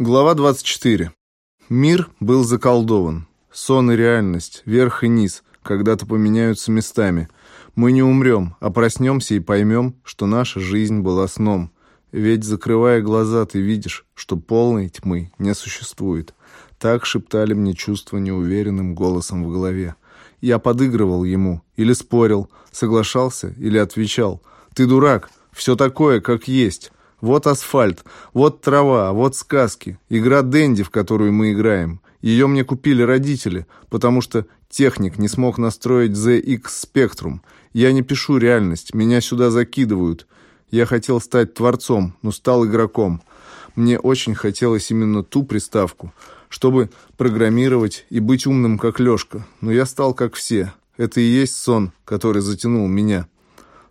Глава 24. Мир был заколдован. Сон и реальность, верх и низ, когда-то поменяются местами. Мы не умрем, а проснемся и поймем, что наша жизнь была сном. Ведь, закрывая глаза, ты видишь, что полной тьмы не существует. Так шептали мне чувства неуверенным голосом в голове. Я подыгрывал ему, или спорил, соглашался или отвечал. «Ты дурак, все такое, как есть». Вот асфальт, вот трава, вот сказки, игра Дэнди, в которую мы играем. Ее мне купили родители, потому что техник не смог настроить ZX Spectrum. Я не пишу реальность, меня сюда закидывают. Я хотел стать творцом, но стал игроком. Мне очень хотелось именно ту приставку, чтобы программировать и быть умным, как Лешка. Но я стал как все. Это и есть сон, который затянул меня.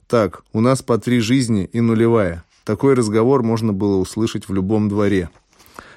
Так, у нас по три жизни и нулевая. Такой разговор можно было услышать в любом дворе.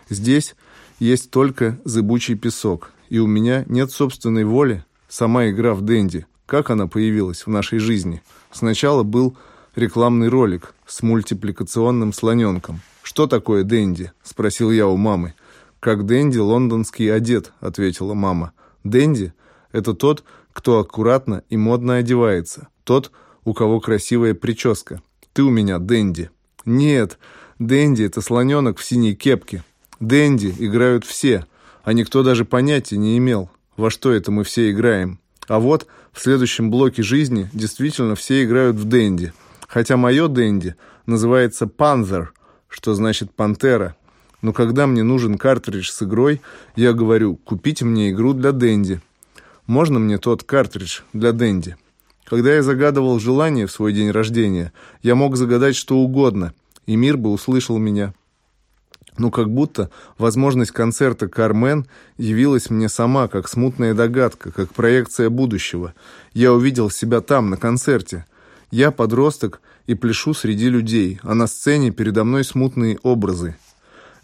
Здесь есть только зыбучий песок, и у меня нет собственной воли. Сама игра в Дэнди. Как она появилась в нашей жизни? Сначала был рекламный ролик с мультипликационным слоненком. «Что такое Дэнди?» – спросил я у мамы. «Как Дэнди лондонский одет», – ответила мама. «Дэнди – это тот, кто аккуратно и модно одевается. Тот, у кого красивая прическа. Ты у меня Дэнди». Нет, Дэнди — это слоненок в синей кепке. Дэнди играют все, а никто даже понятия не имел, во что это мы все играем. А вот в следующем блоке жизни действительно все играют в Дэнди. Хотя мое Дэнди называется Панзер, что значит «пантера». Но когда мне нужен картридж с игрой, я говорю «купите мне игру для Дэнди». Можно мне тот картридж для Дэнди? Когда я загадывал желание в свой день рождения, я мог загадать что угодно, и мир бы услышал меня. Но как будто возможность концерта «Кармен» явилась мне сама, как смутная догадка, как проекция будущего. Я увидел себя там, на концерте. Я подросток и пляшу среди людей, а на сцене передо мной смутные образы.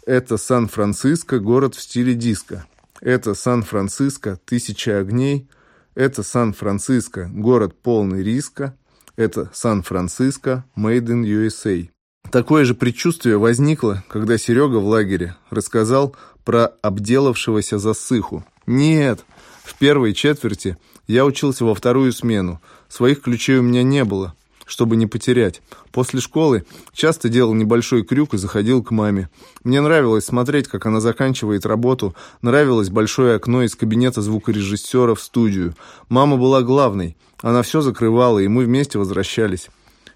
Это Сан-Франциско, город в стиле диско. Это Сан-Франциско, тысяча огней, это Сан-Франциско, город полный риска. Это Сан-Франциско, made in USA. Такое же предчувствие возникло, когда Серега в лагере рассказал про обделавшегося засыху. Нет, в первой четверти я учился во вторую смену. Своих ключей у меня не было чтобы не потерять. После школы часто делал небольшой крюк и заходил к маме. Мне нравилось смотреть, как она заканчивает работу, нравилось большое окно из кабинета звукорежиссера в студию. Мама была главной, она все закрывала, и мы вместе возвращались.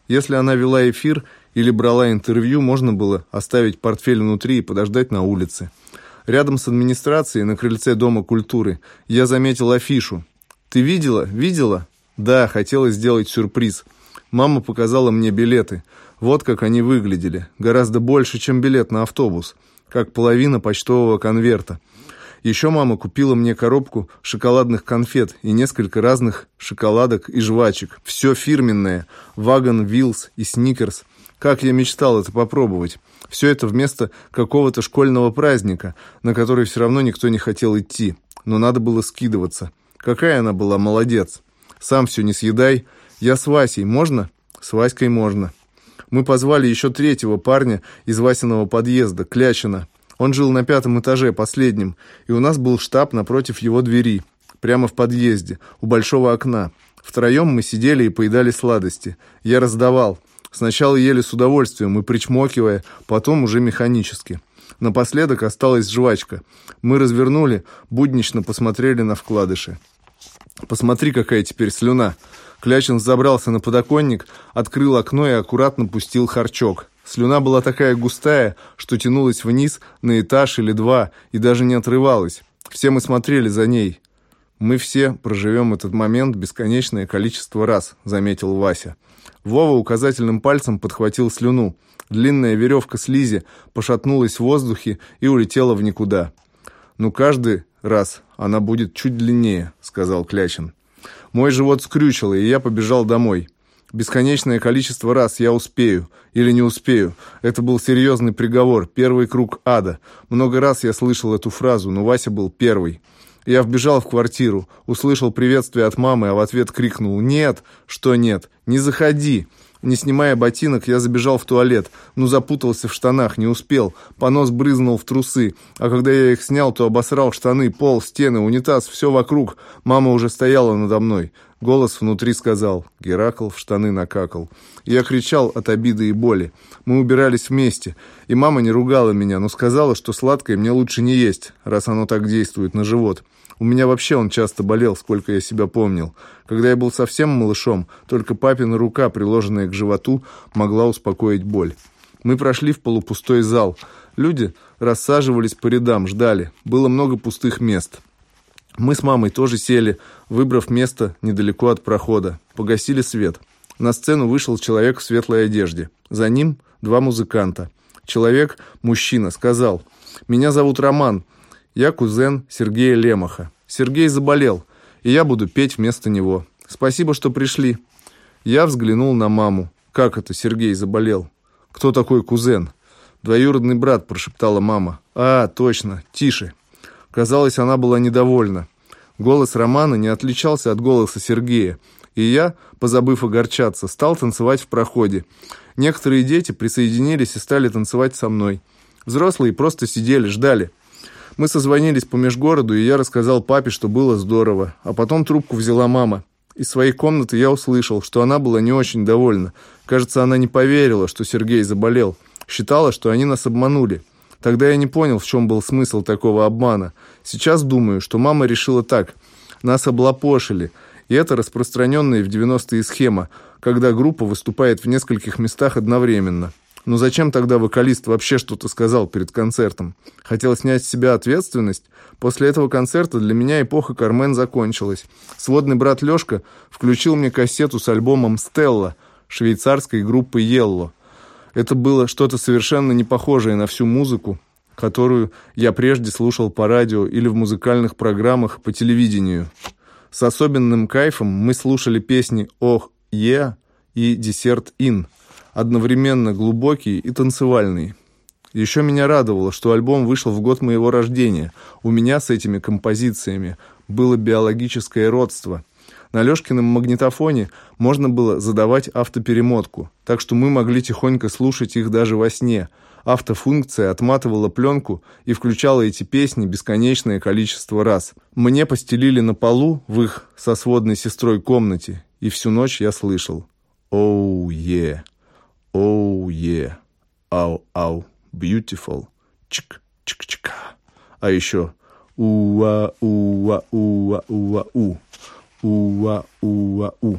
Если она вела эфир или брала интервью, можно было оставить портфель внутри и подождать на улице. Рядом с администрацией на крыльце Дома культуры я заметил афишу. «Ты видела? Видела?» «Да, хотела сделать сюрприз». Мама показала мне билеты. Вот как они выглядели. Гораздо больше, чем билет на автобус. Как половина почтового конверта. Еще мама купила мне коробку шоколадных конфет и несколько разных шоколадок и жвачек. Все фирменное. Вагон, Вилс и Сникерс. Как я мечтал это попробовать. Все это вместо какого-то школьного праздника, на который все равно никто не хотел идти. Но надо было скидываться. Какая она была молодец. Сам все не съедай, «Я с Васей, можно?» «С Васькой можно». Мы позвали еще третьего парня из Васиного подъезда, Клячина. Он жил на пятом этаже, последнем, и у нас был штаб напротив его двери, прямо в подъезде, у большого окна. Втроем мы сидели и поедали сладости. Я раздавал. Сначала ели с удовольствием и причмокивая, потом уже механически. Напоследок осталась жвачка. Мы развернули, буднично посмотрели на вкладыши. «Посмотри, какая теперь слюна!» Клячин забрался на подоконник, открыл окно и аккуратно пустил харчок. Слюна была такая густая, что тянулась вниз на этаж или два и даже не отрывалась. Все мы смотрели за ней. «Мы все проживем этот момент бесконечное количество раз», — заметил Вася. Вова указательным пальцем подхватил слюну. Длинная веревка слизи пошатнулась в воздухе и улетела в никуда. «Ну, каждый раз она будет чуть длиннее», — сказал Клячин. Мой живот скрючило, и я побежал домой. Бесконечное количество раз я успею или не успею. Это был серьезный приговор, первый круг ада. Много раз я слышал эту фразу, но Вася был первый. Я вбежал в квартиру, услышал приветствие от мамы, а в ответ крикнул «Нет!» «Что нет? Не заходи!» Не снимая ботинок, я забежал в туалет. Ну, запутался в штанах, не успел. Понос брызнул в трусы. А когда я их снял, то обосрал штаны, пол, стены, унитаз, все вокруг. Мама уже стояла надо мной. Голос внутри сказал. Геракл в штаны накакал. Я кричал от обиды и боли. Мы убирались вместе. И мама не ругала меня, но сказала, что сладкое мне лучше не есть, раз оно так действует на живот. У меня вообще он часто болел, сколько я себя помнил. Когда я был совсем малышом, только папина рука, приложенная к животу, могла успокоить боль. Мы прошли в полупустой зал. Люди рассаживались по рядам, ждали. Было много пустых мест. Мы с мамой тоже сели, выбрав место недалеко от прохода. Погасили свет. На сцену вышел человек в светлой одежде. За ним два музыканта. Человек, мужчина, сказал, «Меня зовут Роман. Я кузен Сергея Лемаха. Сергей заболел, и я буду петь вместо него. Спасибо, что пришли. Я взглянул на маму. Как это Сергей заболел? Кто такой кузен? Двоюродный брат, прошептала мама. А, точно, тише. Казалось, она была недовольна. Голос Романа не отличался от голоса Сергея, и я, позабыв огорчаться, стал танцевать в проходе. Некоторые дети присоединились и стали танцевать со мной. Взрослые просто сидели, ждали. Мы созвонились по межгороду, и я рассказал папе, что было здорово. А потом трубку взяла мама. Из своей комнаты я услышал, что она была не очень довольна. Кажется, она не поверила, что Сергей заболел. Считала, что они нас обманули. Тогда я не понял, в чем был смысл такого обмана. Сейчас думаю, что мама решила так. Нас облапошили. И это распространенная в 90-е схема, когда группа выступает в нескольких местах одновременно. Но зачем тогда вокалист вообще что-то сказал перед концертом? Хотел снять с себя ответственность? После этого концерта для меня эпоха Кармен закончилась. Сводный брат Лёшка включил мне кассету с альбомом «Стелла» швейцарской группы «Елло». Это было что-то совершенно не похожее на всю музыку, которую я прежде слушал по радио или в музыкальных программах по телевидению. С особенным кайфом мы слушали песни «Ох, е» и «Десерт Ин», одновременно глубокий и танцевальный. Еще меня радовало, что альбом вышел в год моего рождения. У меня с этими композициями было биологическое родство. На Лешкином магнитофоне можно было задавать автоперемотку, так что мы могли тихонько слушать их даже во сне. Автофункция отматывала пленку и включала эти песни бесконечное количество раз. Мне постелили на полу в их со сводной сестрой комнате, и всю ночь я слышал «Оу, oh, е!» yeah. Oh yeah, ау, ау, beautiful, чик, чик, чика. А еще уа, уа, уа, уа, у, уа, уа, у.